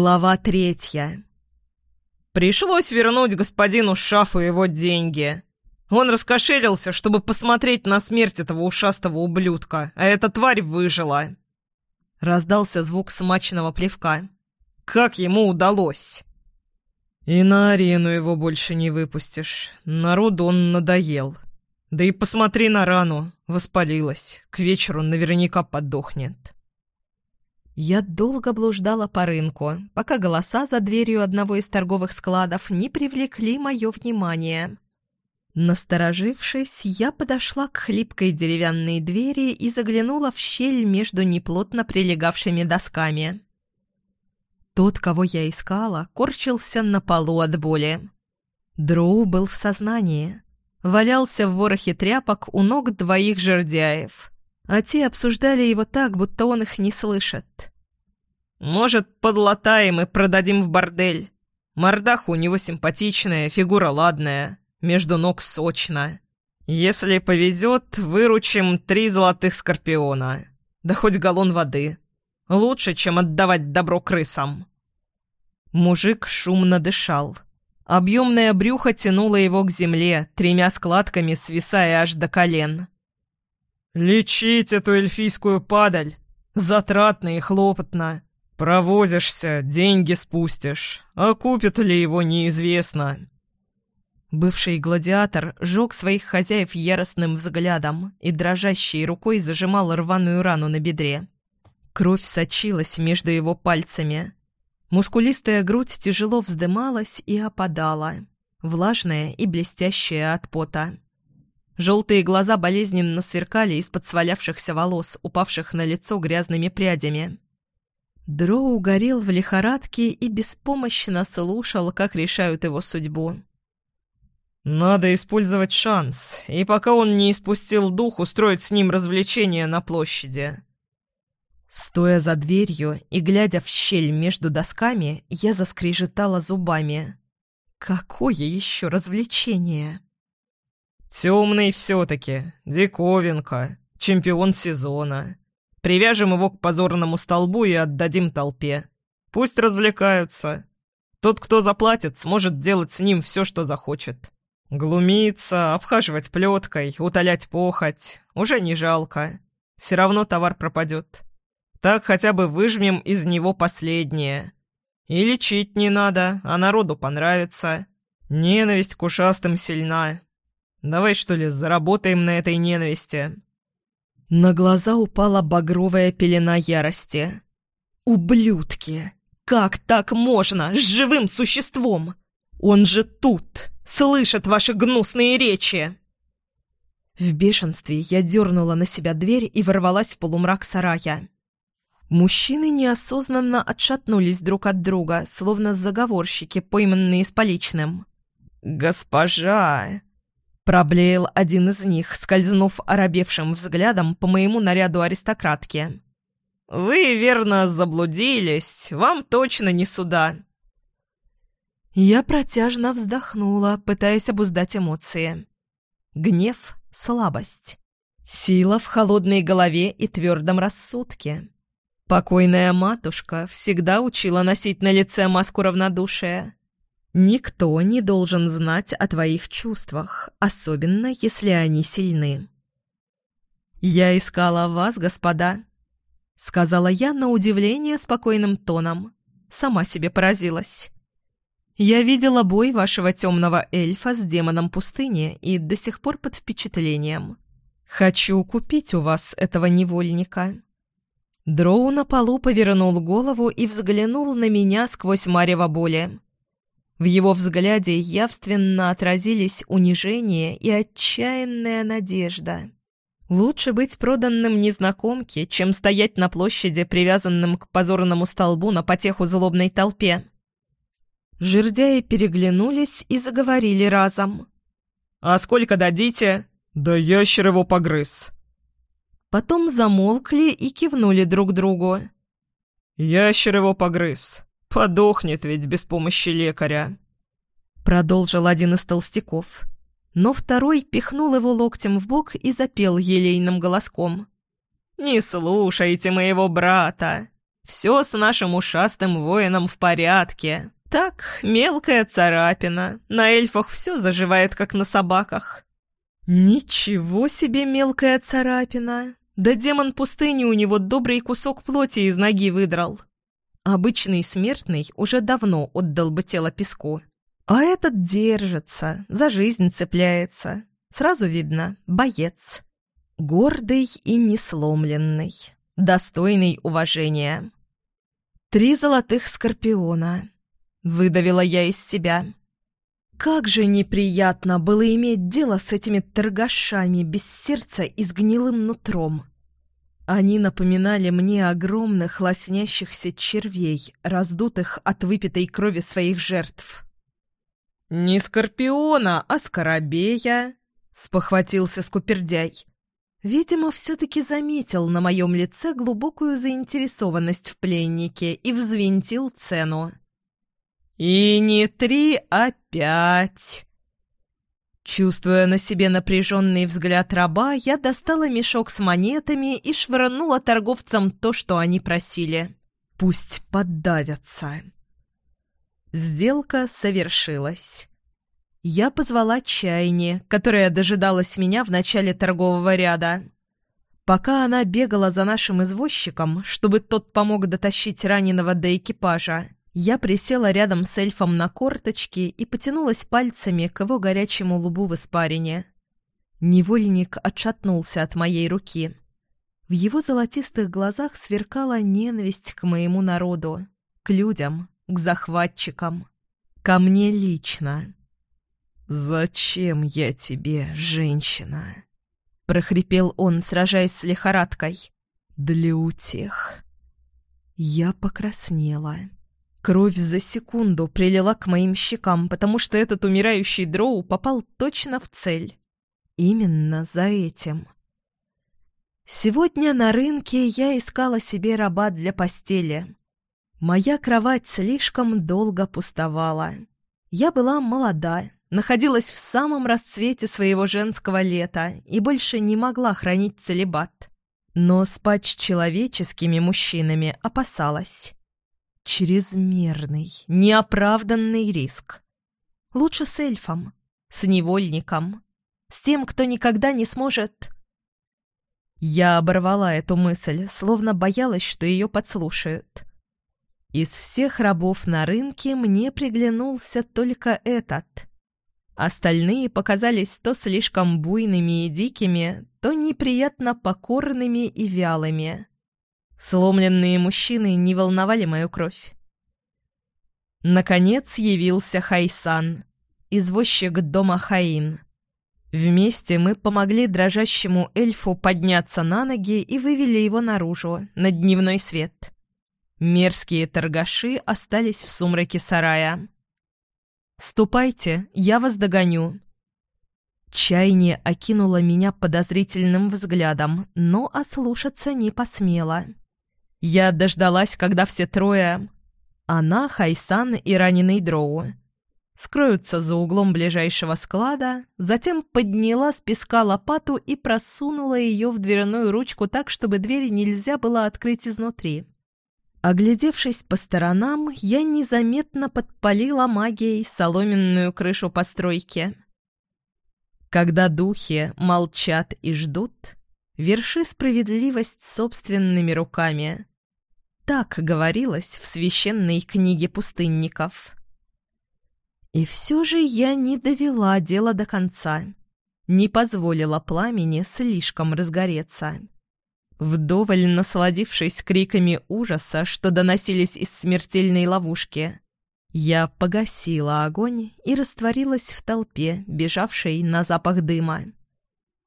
Глава третья. Пришлось вернуть господину Шафу его деньги. Он раскошелился, чтобы посмотреть на смерть этого ушастого ублюдка, а эта тварь выжила. Раздался звук смачного плевка. Как ему удалось? И на арену его больше не выпустишь. Народу он надоел. Да и посмотри на рану. Воспалилась. К вечеру наверняка подохнет. Я долго блуждала по рынку, пока голоса за дверью одного из торговых складов не привлекли мое внимание. Насторожившись, я подошла к хлипкой деревянной двери и заглянула в щель между неплотно прилегавшими досками. Тот, кого я искала, корчился на полу от боли. Дроу был в сознании. Валялся в ворохе тряпок у ног двоих жердяев а те обсуждали его так, будто он их не слышит. «Может, подлатаем и продадим в бордель? Мордаха у него симпатичная, фигура ладная, между ног сочно. Если повезет, выручим три золотых скорпиона. Да хоть галлон воды. Лучше, чем отдавать добро крысам». Мужик шумно дышал. Объемное брюхо тянуло его к земле, тремя складками свисая аж до колен. «Лечить эту эльфийскую падаль затратно и хлопотно. Провозишься, деньги спустишь, а купит ли его неизвестно». Бывший гладиатор жег своих хозяев яростным взглядом и дрожащей рукой зажимал рваную рану на бедре. Кровь сочилась между его пальцами. Мускулистая грудь тяжело вздымалась и опадала, влажная и блестящая от пота. Желтые глаза болезненно сверкали из-под свалявшихся волос, упавших на лицо грязными прядями. Дроу горел в лихорадке и беспомощно слушал, как решают его судьбу. «Надо использовать шанс, и пока он не испустил дух, устроить с ним развлечение на площади». Стоя за дверью и глядя в щель между досками, я заскрежетала зубами. «Какое еще развлечение?» «Темный все-таки, диковинка, чемпион сезона. Привяжем его к позорному столбу и отдадим толпе. Пусть развлекаются. Тот, кто заплатит, сможет делать с ним все, что захочет. Глумиться, обхаживать плеткой, утолять похоть. Уже не жалко. Все равно товар пропадет. Так хотя бы выжмем из него последнее. И лечить не надо, а народу понравится. Ненависть к ушастым сильна, Давай, что ли, заработаем на этой ненависти». На глаза упала багровая пелена ярости. «Ублюдки! Как так можно? С живым существом! Он же тут! Слышит ваши гнусные речи!» В бешенстве я дернула на себя дверь и ворвалась в полумрак сарая. Мужчины неосознанно отшатнулись друг от друга, словно заговорщики, пойманные с поличным. «Госпожа!» Проблеял один из них, скользнув оробевшим взглядом по моему наряду аристократки. «Вы, верно, заблудились. Вам точно не сюда». Я протяжно вздохнула, пытаясь обуздать эмоции. Гнев — слабость. Сила в холодной голове и твердом рассудке. Покойная матушка всегда учила носить на лице маску равнодушия. Никто не должен знать о твоих чувствах, особенно если они сильны. «Я искала вас, господа», — сказала я на удивление спокойным тоном. Сама себе поразилась. «Я видела бой вашего темного эльфа с демоном пустыни и до сих пор под впечатлением. Хочу купить у вас этого невольника». Дроу на полу повернул голову и взглянул на меня сквозь марево боли. В его взгляде явственно отразились унижение и отчаянная надежда. Лучше быть проданным незнакомке, чем стоять на площади, привязанным к позорному столбу на потеху злобной толпе. Жердяи переглянулись и заговорили разом. «А сколько дадите?» «Да ящер его погрыз». Потом замолкли и кивнули друг другу. «Ящер его погрыз. Подохнет ведь без помощи лекаря. Продолжил один из толстяков. Но второй пихнул его локтем в бок и запел елейным голоском. «Не слушайте моего брата. все с нашим ушастым воином в порядке. Так, мелкая царапина. На эльфах все заживает, как на собаках». «Ничего себе мелкая царапина! Да демон пустыни у него добрый кусок плоти из ноги выдрал. Обычный смертный уже давно отдал бы тело песку. А этот держится, за жизнь цепляется. Сразу видно — боец. Гордый и несломленный, достойный уважения. Три золотых скорпиона. Выдавила я из себя. Как же неприятно было иметь дело с этими торгашами без сердца и с гнилым нутром. Они напоминали мне огромных лоснящихся червей, раздутых от выпитой крови своих жертв. «Не скорпиона, а скоробея!» — спохватился скупердяй. Видимо, все-таки заметил на моем лице глубокую заинтересованность в пленнике и взвинтил цену. «И не три, а пять!» Чувствуя на себе напряженный взгляд раба, я достала мешок с монетами и швырнула торговцам то, что они просили. «Пусть поддавятся!» Сделка совершилась. Я позвала Чайни, которая дожидалась меня в начале торгового ряда. Пока она бегала за нашим извозчиком, чтобы тот помог дотащить раненого до экипажа, я присела рядом с эльфом на корточки и потянулась пальцами к его горячему лбу в испарине. Невольник отшатнулся от моей руки. В его золотистых глазах сверкала ненависть к моему народу, к людям, к захватчикам, ко мне лично. «Зачем я тебе, женщина?» — прохрипел он, сражаясь с лихорадкой. «Для утех». Я покраснела. Кровь за секунду прилила к моим щекам, потому что этот умирающий дроу попал точно в цель. Именно за этим. Сегодня на рынке я искала себе раба для постели. Моя кровать слишком долго пустовала. Я была молода, находилась в самом расцвете своего женского лета и больше не могла хранить целебат. Но спать с человеческими мужчинами опасалась. Чрезмерный, неоправданный риск. Лучше с эльфом, с невольником, с тем, кто никогда не сможет... Я оборвала эту мысль, словно боялась, что ее подслушают. Из всех рабов на рынке мне приглянулся только этот. Остальные показались то слишком буйными и дикими, то неприятно покорными и вялыми. Сломленные мужчины не волновали мою кровь. Наконец явился Хайсан, извозчик дома Хаин. Вместе мы помогли дрожащему эльфу подняться на ноги и вывели его наружу, на дневной свет. Мерзкие торгаши остались в сумраке сарая. «Ступайте, я вас догоню». Чайни окинула меня подозрительным взглядом, но ослушаться не посмела. Я дождалась, когда все трое — она, Хайсан и раненый Дроу — скроются за углом ближайшего склада, затем подняла с песка лопату и просунула ее в дверную ручку так, чтобы дверь нельзя было открыть изнутри. Оглядевшись по сторонам, я незаметно подпалила магией соломенную крышу постройки. Когда духи молчат и ждут, верши справедливость собственными руками. Так говорилось в священной книге пустынников. И все же я не довела дело до конца, не позволила пламени слишком разгореться. Вдоволь насладившись криками ужаса, что доносились из смертельной ловушки, я погасила огонь и растворилась в толпе, бежавшей на запах дыма.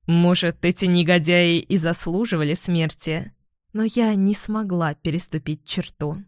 Может, эти негодяи и заслуживали смерти, но я не смогла переступить черту.